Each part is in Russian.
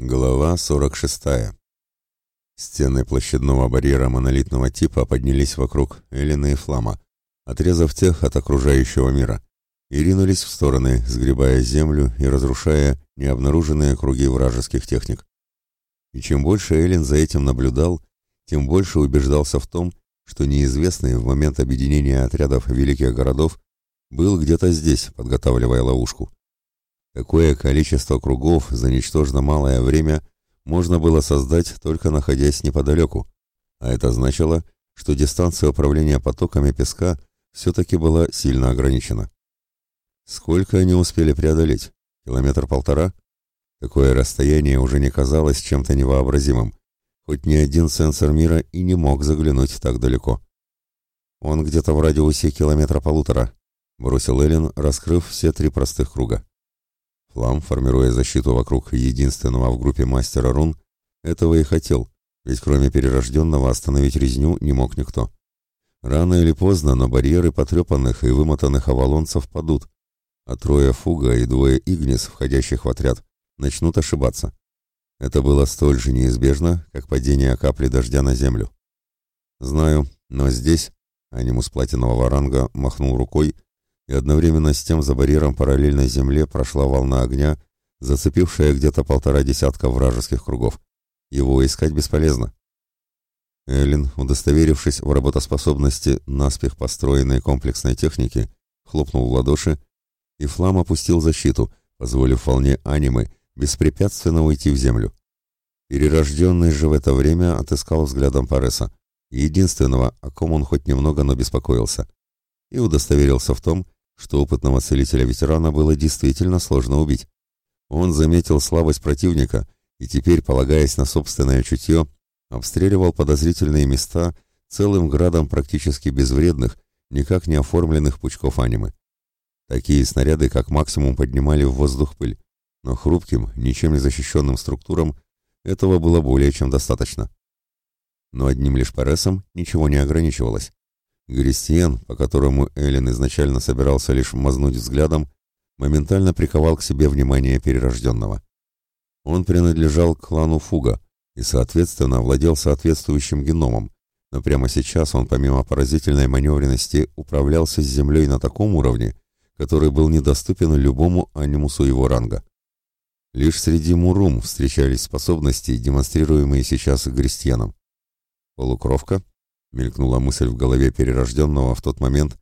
Глава 46. Стены площадного барьера монолитного типа поднялись вокруг Эллины и Флама, отрезав тех от окружающего мира, и ринулись в стороны, сгребая землю и разрушая необнаруженные круги вражеских техник. И чем больше Эллен за этим наблюдал, тем больше убеждался в том, что неизвестный в момент объединения отрядов великих городов был где-то здесь, подготавливая ловушку. Какое количество кругов за ничтожно малое время можно было создать, только находясь неподалеку, а это значило, что дистанция управления потоками песка все-таки была сильно ограничена. Сколько они успели преодолеть? Километр-полтора? Такое расстояние уже не казалось чем-то невообразимым, хоть ни один сенсор мира и не мог заглянуть так далеко. «Он где-то в радиусе километра полутора», — бросил Эллен, раскрыв все три простых круга. Флам, формируя защиту вокруг единственного в группе мастера рун, этого и хотел, ведь кроме перерожденного остановить резню не мог никто. Рано или поздно на барьеры потрепанных и вымотанных авалонцев падут, а трое фуга и двое игнис, входящих в отряд, начнут ошибаться. Это было столь же неизбежно, как падение капли дождя на землю. Знаю, но здесь, анимус платинового ранга махнул рукой, и одновременно с тем за барьером параллельно земле прошла волна огня, зацепившая где-то полтора десятка вражеских кругов. Его искать бесполезно. Эллен, удостоверившись в работоспособности наспех построенной комплексной техники, хлопнул в ладоши, и Флам опустил защиту, позволив волне анимы беспрепятственно уйти в землю. Перерожденный же в это время отыскал взглядом Пареса, единственного, о ком он хоть немного, но беспокоился, и удостоверился в том, что опытного целителя-ветерана было действительно сложно убить. Он заметил слабость противника и теперь, полагаясь на собственное чутье, обстреливал подозрительные места целым градом практически безвредных, никак не оформленных пучков анимы. Такие снаряды как максимум поднимали в воздух пыль, но хрупким, ничем не защищенным структурам этого было более чем достаточно. Но одним лишь паресом ничего не ограничивалось. Грестиен, по которому Эллен изначально собирался лишь мазнуть взглядом, моментально приковал к себе внимание перерожденного. Он принадлежал к клану Фуга и, соответственно, владел соответствующим геномом, но прямо сейчас он, помимо поразительной маневренности, управлялся с Землей на таком уровне, который был недоступен любому анимусу его ранга. Лишь среди Мурум встречались способности, демонстрируемые сейчас Грестьяном. Полукровка, Мелькнула мысль в голове перерожденного в тот момент,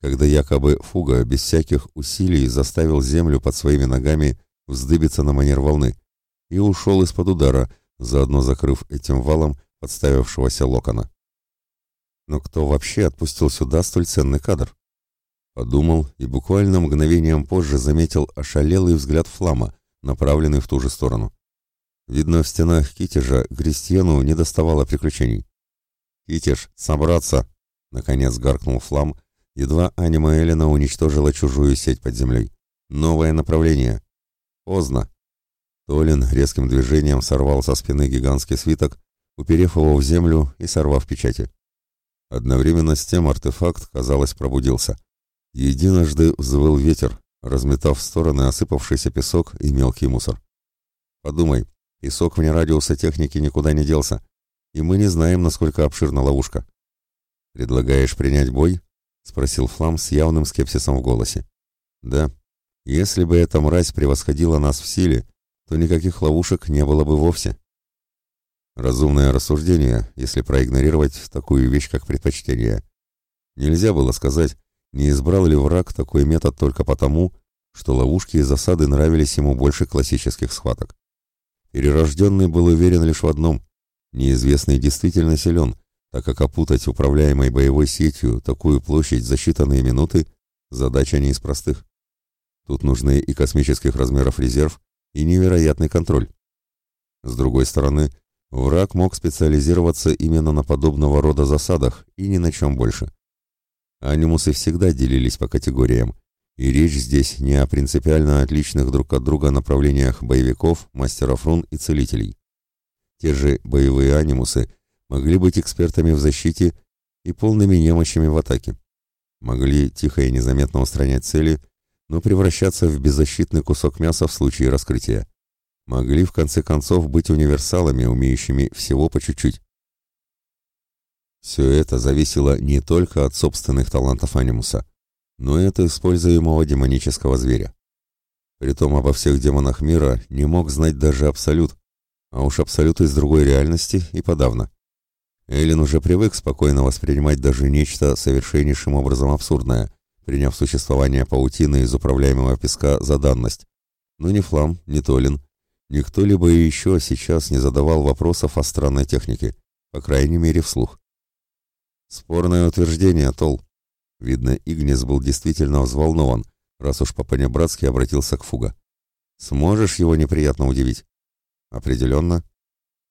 когда якобы Фуга без всяких усилий заставил землю под своими ногами вздыбиться на манер волны и ушел из-под удара, заодно закрыв этим валом подставившегося локона. Но кто вообще отпустил сюда столь ценный кадр? Подумал и буквально мгновением позже заметил ошалелый взгляд Флама, направленный в ту же сторону. Видно, в стенах Китежа Грестьену не доставало приключений. «Китиш, собраться!» — наконец гаркнул Флам, едва анима Эллина уничтожила чужую сеть под землей. «Новое направление!» «Поздно!» Толин резким движением сорвал со спины гигантский свиток, уперев его в землю и сорвав печати. Одновременно с тем артефакт, казалось, пробудился. Единожды взвыл ветер, разметав в стороны осыпавшийся песок и мелкий мусор. «Подумай, песок вне радиуса техники никуда не делся и мы не знаем, насколько обширна ловушка. «Предлагаешь принять бой?» — спросил Флам с явным скепсисом в голосе. «Да. Если бы эта мразь превосходила нас в силе, то никаких ловушек не было бы вовсе». Разумное рассуждение, если проигнорировать такую вещь, как предпочтение. Нельзя было сказать, не избрал ли враг такой метод только потому, что ловушки и засады нравились ему больше классических схваток. Перерожденный был уверен лишь в одном Неизвестный действительно силен, так как опутать управляемой боевой сетью такую площадь за считанные минуты – задача не из простых. Тут нужны и космических размеров резерв, и невероятный контроль. С другой стороны, враг мог специализироваться именно на подобного рода засадах и ни на чем больше. Анимусы всегда делились по категориям, и речь здесь не о принципиально отличных друг от друга направлениях боевиков, мастеров рун и целителей. Те же боевые анимусы могли быть экспертами в защите и полными немощами в атаке. Могли тихо и незаметно устранять цели, но превращаться в беззащитный кусок мяса в случае раскрытия. могли в конце концов быть универсалами, умеющими всего по чуть-чуть. Все это зависело не только от собственных талантов анимуса, но и от используемого демонического зверя. Притом обо всех демонах мира не мог знать даже Абсолют, а уж Абсолют из другой реальности и подавно. Эллен уже привык спокойно воспринимать даже нечто совершеннейшим образом абсурдное, приняв существование паутины из управляемого песка за данность. Но ни Флам, ни Толин, никто либо еще сейчас не задавал вопросов о странной технике, по крайней мере вслух. Спорное утверждение, Тол. Видно, Игнис был действительно взволнован, раз уж по-понебратски обратился к Фуга. «Сможешь его неприятно удивить?» «Определенно».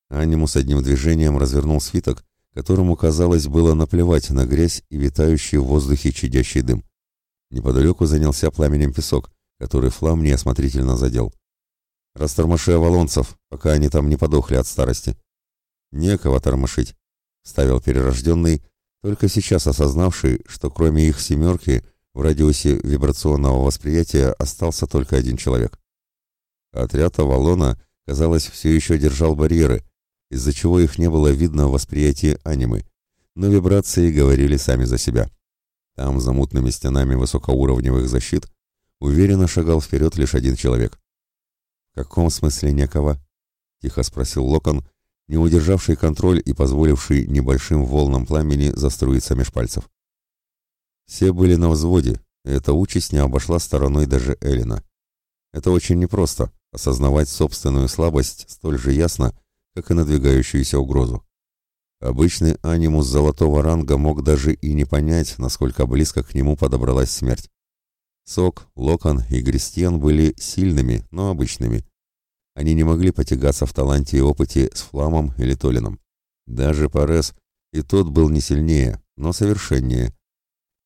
Анимус одним движением развернул свиток, которому, казалось, было наплевать на грязь и витающий в воздухе чадящий дым. Неподалеку занялся пламенем песок, который Флам неосмотрительно задел. «Растормоши авалонцев, пока они там не подохли от старости». «Некого тормошить», — ставил перерожденный, только сейчас осознавший, что кроме их семерки в радиусе вибрационного восприятия остался только один человек. Отряд Авалона, казалось, все еще держал барьеры, из-за чего их не было видно в восприятии анимы, но вибрации говорили сами за себя. Там, за мутными стенами высокоуровневых защит, уверенно шагал вперед лишь один человек. «В каком смысле некого?» — тихо спросил Локон, не удержавший контроль и позволивший небольшим волнам пламени заструиться меж пальцев. Все были на взводе, и эта участь не обошла стороной даже Элина. Это очень непросто — осознавать собственную слабость столь же ясно, как и надвигающуюся угрозу. Обычный анимус золотого ранга мог даже и не понять, насколько близко к нему подобралась смерть. Сок, Локон и Грестьен были сильными, но обычными. Они не могли потягаться в таланте и опыте с Фламом или Толином. Даже Парес, и тот был не сильнее, но совершеннее.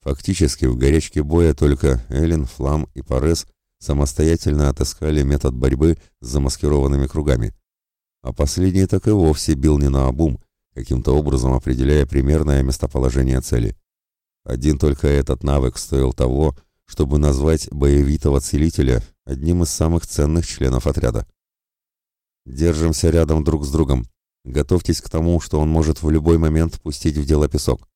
Фактически в горячке боя только Эллен, Флам и Парес самостоятельно отыскали метод борьбы с замаскированными кругами. А последний так и вовсе бил не на обум, каким-то образом определяя примерное местоположение цели. Один только этот навык стоил того, чтобы назвать боевитого целителя одним из самых ценных членов отряда. Держимся рядом друг с другом. Готовьтесь к тому, что он может в любой момент пустить в дело песок.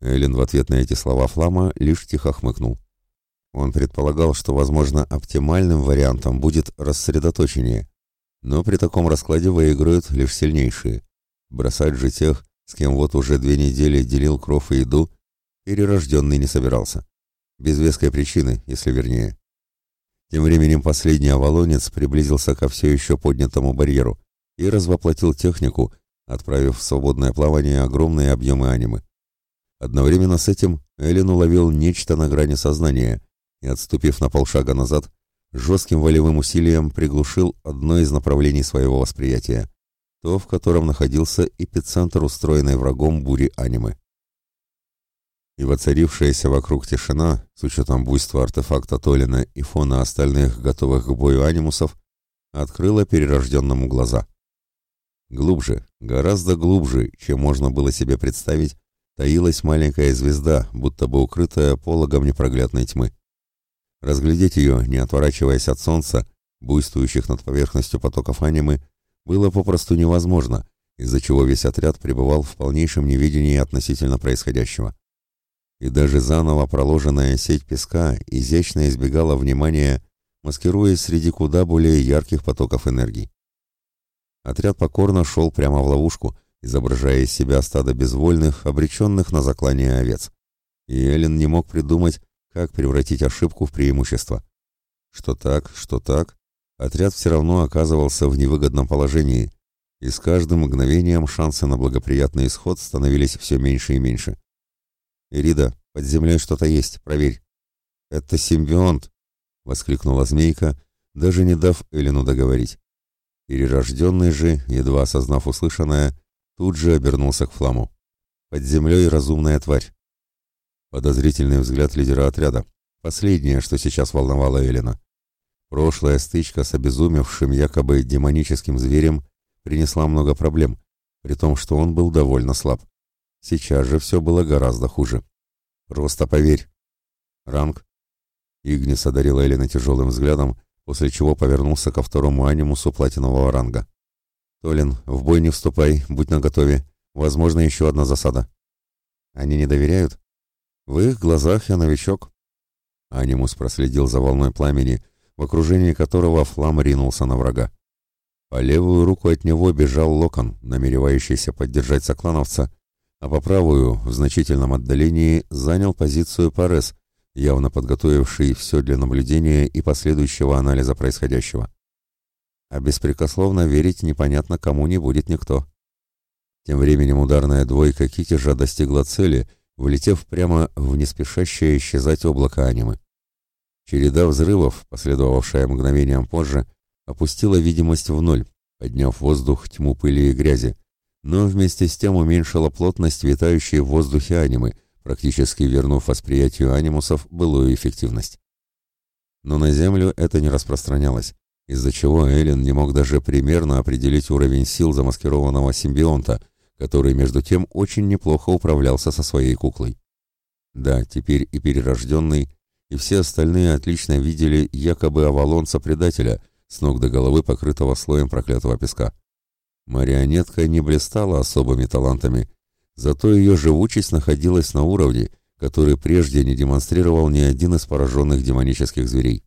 Эллен в ответ на эти слова Флама лишь тихо хмыкнул. Он предполагал, что, возможно, оптимальным вариантом будет рассредоточение, но при таком раскладе выиграют лишь сильнейшие. Бросать же тех, с кем вот уже две недели делил кров и еду, перерожденный не собирался. Без веской причины, если вернее. Тем временем последний авалонец приблизился ко все еще поднятому барьеру и развоплотил технику, отправив в свободное плавание огромные объемы анимы. Одновременно с этим Эллен уловил нечто на грани сознания и, отступив на полшага назад, жестким волевым усилием приглушил одно из направлений своего восприятия, то, в котором находился эпицентр устроенной врагом бури анимы и воцарившаяся вокруг тишина, с учетом буйства артефакта Толина и фона остальных готовых к бою анимусов, открыла перерожденному глаза. Глубже, гораздо глубже, чем можно было себе представить, таилась маленькая звезда, будто бы укрытая пологом непроглядной тьмы. Разглядеть ее, не отворачиваясь от солнца, буйствующих над поверхностью потоков анимы, было попросту невозможно, из-за чего весь отряд пребывал в полнейшем неведении относительно происходящего и даже заново проложенная сеть песка изящно избегала внимания, маскируясь среди куда более ярких потоков энергии. Отряд покорно шел прямо в ловушку, изображая из себя стадо безвольных, обреченных на заклание овец. И Эллен не мог придумать, как превратить ошибку в преимущество. Что так, что так, отряд все равно оказывался в невыгодном положении, и с каждым мгновением шансы на благоприятный исход становились все меньше и меньше. «Ирида, под землей что-то есть, проверь». «Это симбионт!» — воскликнула змейка, даже не дав Элину договорить. Перерожденный же, едва осознав услышанное, тут же обернулся к фламу. «Под землей разумная тварь». Подозрительный взгляд лидера отряда. Последнее, что сейчас волновало Элина. Прошлая стычка с обезумевшим якобы демоническим зверем принесла много проблем, при том, что он был довольно слаб. Сейчас же все было гораздо хуже. Просто поверь. Ранг. Игнис одарила Элина тяжелым взглядом, после чего повернулся ко второму анимусу платинового ранга. «Толин, в бой не вступай, будь наготове. Возможно, еще одна засада». «Они не доверяют?» «В их глазах я новичок». Анимус проследил за волной пламени, в окружении которого Флам ринулся на врага. По левую руку от него бежал Локон, намеревающийся поддержать соклановца, а по правую, в значительном отдалении, занял позицию Парес, явно подготовивший все для наблюдения и последующего анализа происходящего. А беспрекословно верить непонятно кому не будет никто. Тем временем ударная двойка Китежа достигла цели, влетев прямо в неспешащее исчезать облако анимы. Череда взрывов, последовавшая мгновением позже, опустила видимость в ноль, подняв воздух тьму пыли и грязи, но вместе с тем уменьшила плотность витающей в воздухе анимы, практически вернув восприятию анимусов былую эффективность. Но на Землю это не распространялось, из-за чего Эллен не мог даже примерно определить уровень сил замаскированного симбионта, который, между тем, очень неплохо управлялся со своей куклой. Да, теперь и перерожденный, и все остальные отлично видели якобы Авалонца-предателя, с ног до головы покрытого слоем проклятого песка. Марионетка не блистала особыми талантами, зато ее живучесть находилась на уровне, который прежде не демонстрировал ни один из пораженных демонических зверей.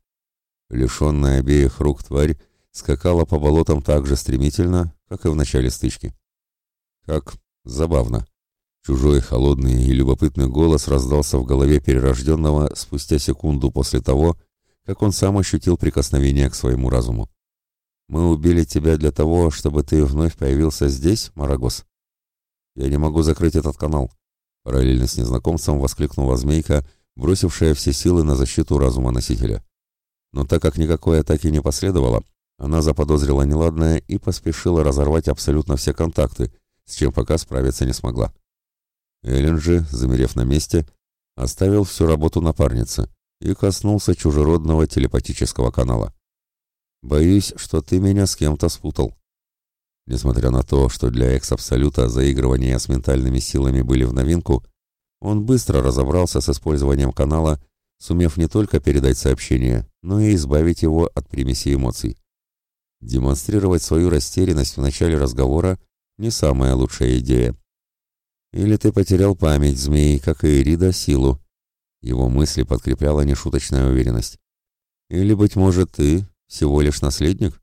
Лишенная обеих рук тварь скакала по болотам так же стремительно, как и в начале стычки. Как забавно. Чужой, холодный и любопытный голос раздался в голове перерожденного спустя секунду после того, как он сам ощутил прикосновение к своему разуму. «Мы убили тебя для того, чтобы ты вновь появился здесь, Марагос?» «Я не могу закрыть этот канал», — параллельно с незнакомцем воскликнула змейка, бросившая все силы на защиту разума носителя. Но так как никакой атаки не последовало, она заподозрила неладное и поспешила разорвать абсолютно все контакты, с чем пока справиться не смогла. Эллен же, замерев на месте, оставил всю работу напарницы и коснулся чужеродного телепатического канала. «Боюсь, что ты меня с кем-то спутал». Несмотря на то, что для экс-абсолюта заигрывания с ментальными силами были в новинку, он быстро разобрался с использованием канала, сумев не только передать сообщение, но и избавить его от примеси эмоций. Демонстрировать свою растерянность в начале разговора – не самая лучшая идея. Или ты потерял память, змей, как и Ирида, силу, его мысли подкрепляла нешуточная уверенность. Или, быть может, ты всего лишь наследник?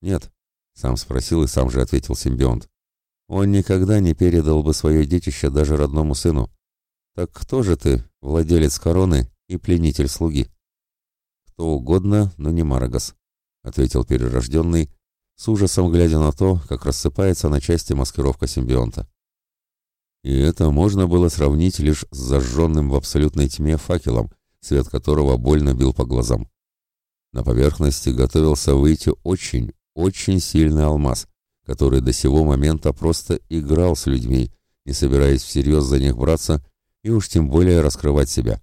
Нет, сам спросил и сам же ответил симбионт. Он никогда не передал бы свое детище даже родному сыну. Так кто же ты, владелец короны и пленитель слуги? Кто угодно, но не Марагас, ответил перерожденный, с ужасом глядя на то, как рассыпается на части маскировка симбионта. И это можно было сравнить лишь с зажженным в абсолютной тьме факелом, свет которого больно бил по глазам. На поверхности готовился выйти очень, очень сильный алмаз, который до сего момента просто играл с людьми, не собираясь всерьез за них браться и уж тем более раскрывать себя.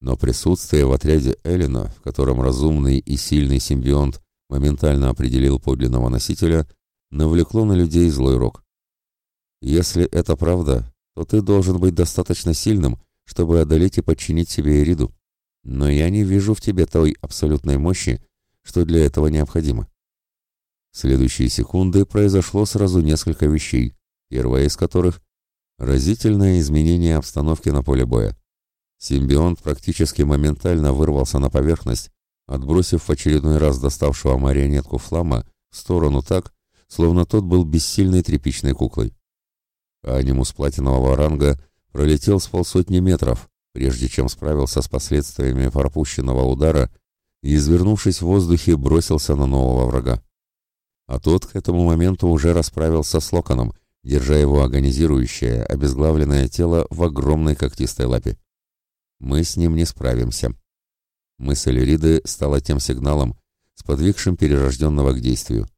Но присутствие в отряде Эллина, в котором разумный и сильный симбионт моментально определил подлинного носителя, навлекло на людей злой рок. Если это правда, то ты должен быть достаточно сильным, чтобы одолеть и подчинить себе Эриду. Но я не вижу в тебе той абсолютной мощи, что для этого необходимо. В следующие секунды произошло сразу несколько вещей, первая из которых – разительное изменение обстановки на поле боя. Симбионт практически моментально вырвался на поверхность, отбросив в очередной раз доставшего марионетку Флама в сторону так, словно тот был бессильной тряпичной куклой. Анимус платинового ранга пролетел с полсотни метров, прежде чем справился с последствиями пропущенного удара и, извернувшись в воздухе, бросился на нового врага. А тот к этому моменту уже расправился с Локоном, держа его агонизирующее, обезглавленное тело в огромной когтистой лапе. «Мы с ним не справимся». Мысль Риды стала тем сигналом, сподвигшим перерожденного к действию.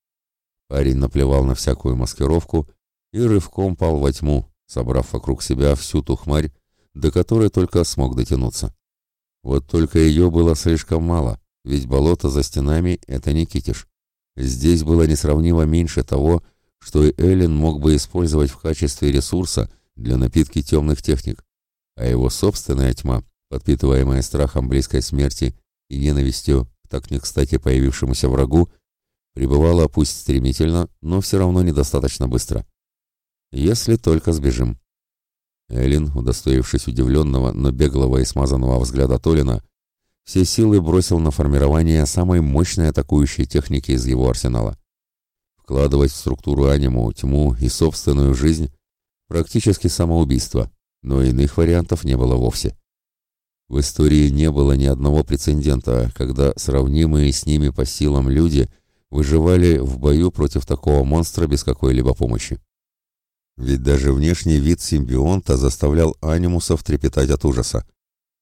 Парень наплевал на всякую маскировку и рывком пал во тьму, собрав вокруг себя всю ту хмарь, до которой только смог дотянуться. Вот только ее было слишком мало, ведь болото за стенами — это не китиш. Здесь было несравнимо меньше того, что и Эллен мог бы использовать в качестве ресурса для напитки темных техник, а его собственная тьма, подпитываемая страхом близкой смерти и ненавистью к так не кстати появившемуся врагу, пребывала пусть стремительно, но все равно недостаточно быстро. Если только сбежим. Эллин, удостоившись удивленного, но беглого и смазанного взгляда Толина, все силы бросил на формирование самой мощной атакующей техники из его арсенала. Вкладывать в структуру аниму тьму и собственную жизнь – практически самоубийство, но иных вариантов не было вовсе. В истории не было ни одного прецедента, когда сравнимые с ними по силам люди выживали в бою против такого монстра без какой-либо помощи. Ведь даже внешний вид симбионта заставлял анимусов трепетать от ужаса.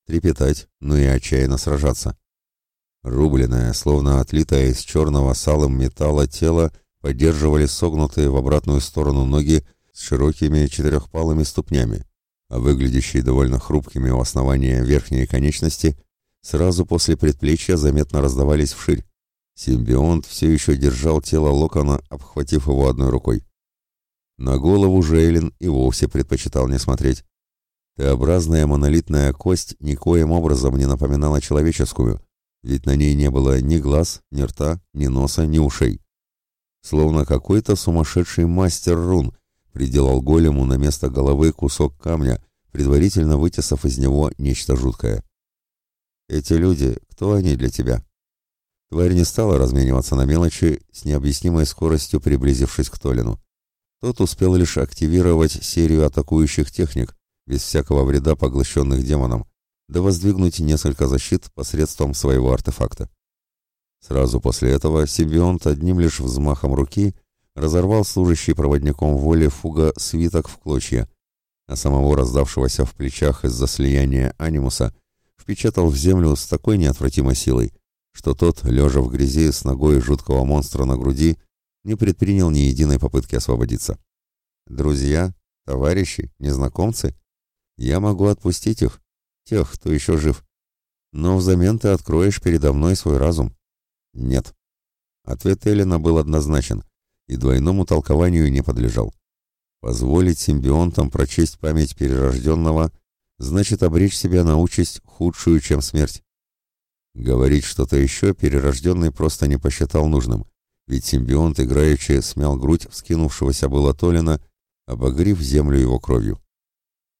Трепетать, но и отчаянно сражаться. Рубленное, словно отлитое из черного салом металла тело, поддерживали согнутые в обратную сторону ноги с широкими четырехпалыми ступнями, а выглядящие довольно хрупкими у основания верхние конечности сразу после предплечья заметно раздавались вширь. Симбионт все еще держал тело Локона, обхватив его одной рукой. На голову Жейлин и вовсе предпочитал не смотреть. Т-образная монолитная кость никоим образом не напоминала человеческую, ведь на ней не было ни глаз, ни рта, ни носа, ни ушей. Словно какой-то сумасшедший мастер рун приделал голему на место головы кусок камня, предварительно вытесав из него нечто жуткое. «Эти люди, кто они для тебя?» Тварь не стала размениваться на мелочи, с необъяснимой скоростью приблизившись к Толину. Тот успел лишь активировать серию атакующих техник, без всякого вреда поглощенных демоном, да воздвигнуть несколько защит посредством своего артефакта. Сразу после этого симбионт одним лишь взмахом руки разорвал служащий проводником воли фуга свиток в клочья, а самого раздавшегося в плечах из-за слияния анимуса впечатал в землю с такой неотвратимой силой, что тот, лежа в грязи с ногой жуткого монстра на груди, не предпринял ни единой попытки освободиться. Друзья, товарищи, незнакомцы, я могу отпустить их, тех, кто еще жив. Но взамен ты откроешь передо мной свой разум. Нет. Ответ Эллина был однозначен и двойному толкованию не подлежал. Позволить симбионтам прочесть память перерожденного значит обречь себя на участь худшую, чем смерть. Говорить что-то еще перерожденный просто не посчитал нужным, ведь симбионт играючи смял грудь вскинувшегося было Толина, обогрив землю его кровью.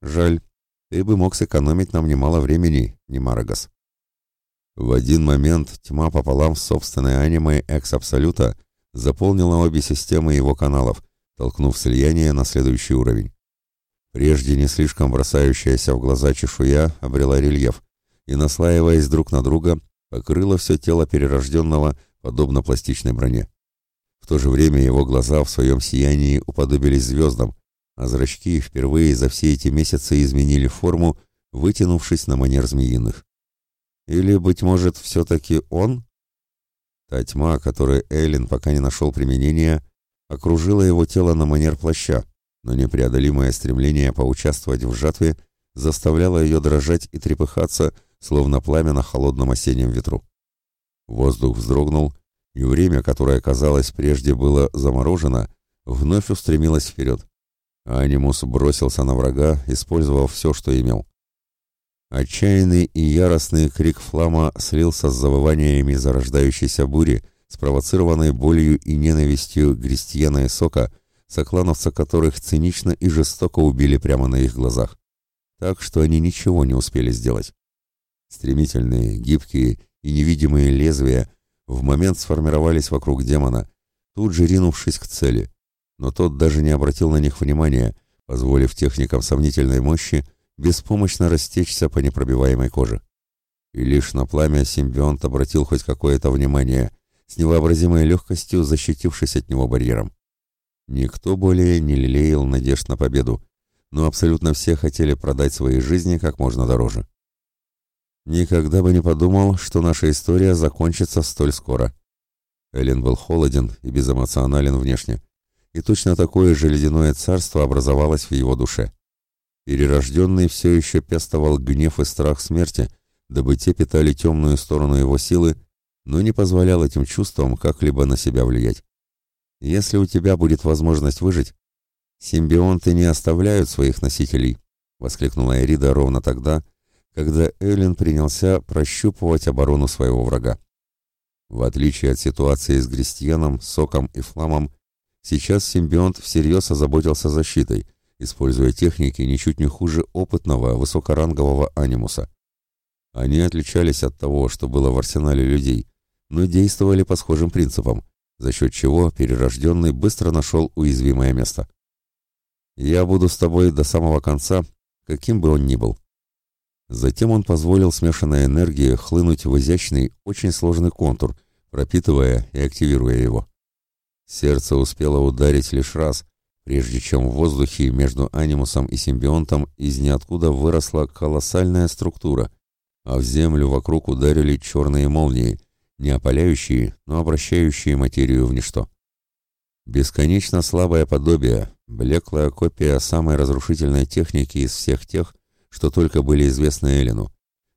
Жаль, ты бы мог сэкономить нам немало времени, не Марагас. В один момент тьма пополам с собственной анимой Экс-Абсолюта заполнила обе системы его каналов, толкнув слияние на следующий уровень. Прежде не слишком бросающаяся в глаза чешуя обрела рельеф и, наслаиваясь друг на друга, покрыла все тело перерожденного, подобно пластичной броне. В то же время его глаза в своем сиянии уподобились звездам, а зрачки впервые за все эти месяцы изменили форму, вытянувшись на манер змеиных. Или, быть может, все-таки он? Та тьма, которой Эйлин пока не нашел применения, окружила его тело на манер плаща, но непреодолимое стремление поучаствовать в жатве заставляло ее дрожать и трепыхаться, словно пламя на холодном осеннем ветру. Воздух вздрогнул, и время, которое, казалось, прежде было заморожено, вновь устремилось вперед. Анимус бросился на врага, использовав все, что имел. Отчаянный и яростный крик Флама слился с завываниями зарождающейся бури, спровоцированной болью и ненавистью Грестьена и Сока, соклановца которых цинично и жестоко убили прямо на их глазах. Так что они ничего не успели сделать. Стремительные, гибкие и невидимые лезвия в момент сформировались вокруг демона, тут же ринувшись к цели. Но тот даже не обратил на них внимания, позволив техникам сомнительной мощи беспомощно растечься по непробиваемой коже. И лишь на пламя симбионт обратил хоть какое-то внимание, с невообразимой легкостью защитившись от него барьером. Никто более не лелеял надежд на победу, но абсолютно все хотели продать свои жизни как можно дороже. Никогда бы не подумал, что наша история закончится столь скоро. Эллен был холоден и безэмоционален внешне, и точно такое же ледяное царство образовалось в его душе. Перерожденный все еще пестовал гнев и страх смерти, дабы те питали темную сторону его силы, но не позволял этим чувствам как-либо на себя влиять. Если у тебя будет возможность выжить, симбионты не оставляют своих носителей, воскликнула Эрида ровно тогда, когда Эллен принялся прощупывать оборону своего врага. В отличие от ситуации с Грестьяном, Соком и Фламом, сейчас симбионт всерьез озаботился защитой, используя техники ничуть не хуже опытного высокорангового анимуса. Они отличались от того, что было в арсенале людей, но действовали по схожим принципам, за счет чего перерожденный быстро нашел уязвимое место. «Я буду с тобой до самого конца, каким бы он ни был». Затем он позволил смешанной энергии хлынуть в изящный, очень сложный контур, пропитывая и активируя его. Сердце успело ударить лишь раз, прежде чем в воздухе между анимусом и симбионтом из ниоткуда выросла колоссальная структура, а в землю вокруг ударили черные молнии, не опаляющие, но обращающие материю в ничто. Бесконечно слабое подобие, блеклая копия самой разрушительной техники из всех тех, что только были известны Эллину,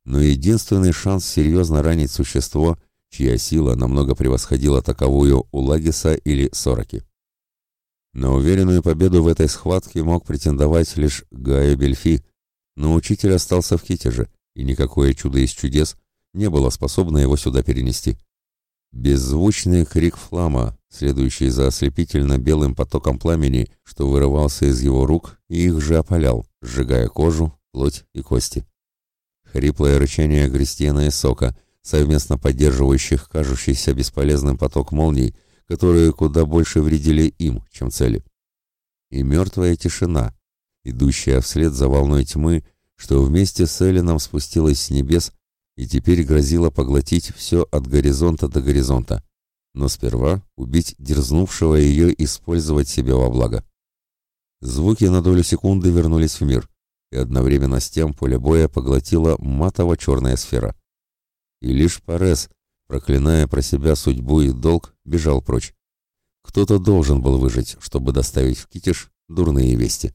но единственный шанс серьезно ранить существо, чья сила намного превосходила таковую у Лагиса или Сораки. На уверенную победу в этой схватке мог претендовать лишь Гая Бельфи, но учитель остался в Китеже, и никакое чудо из чудес не было способно его сюда перенести. Беззвучный крик флама, следующий за ослепительно белым потоком пламени, что вырывался из его рук и их же опалял, сжигая кожу, плоть и кости. Хриплое рычание Грестьена и Сока, совместно поддерживающих кажущийся бесполезным поток молний, которые куда больше вредили им, чем цели. И мертвая тишина, идущая вслед за волной тьмы, что вместе с Элином спустилась с небес и теперь грозила поглотить все от горизонта до горизонта, но сперва убить дерзнувшего ее использовать себе во благо. Звуки на долю секунды вернулись в мир, и одновременно с тем поле боя поглотила матово-черная сфера. И лишь Парес, проклиная про себя судьбу и долг, бежал прочь. Кто-то должен был выжить, чтобы доставить в Китиш дурные вести.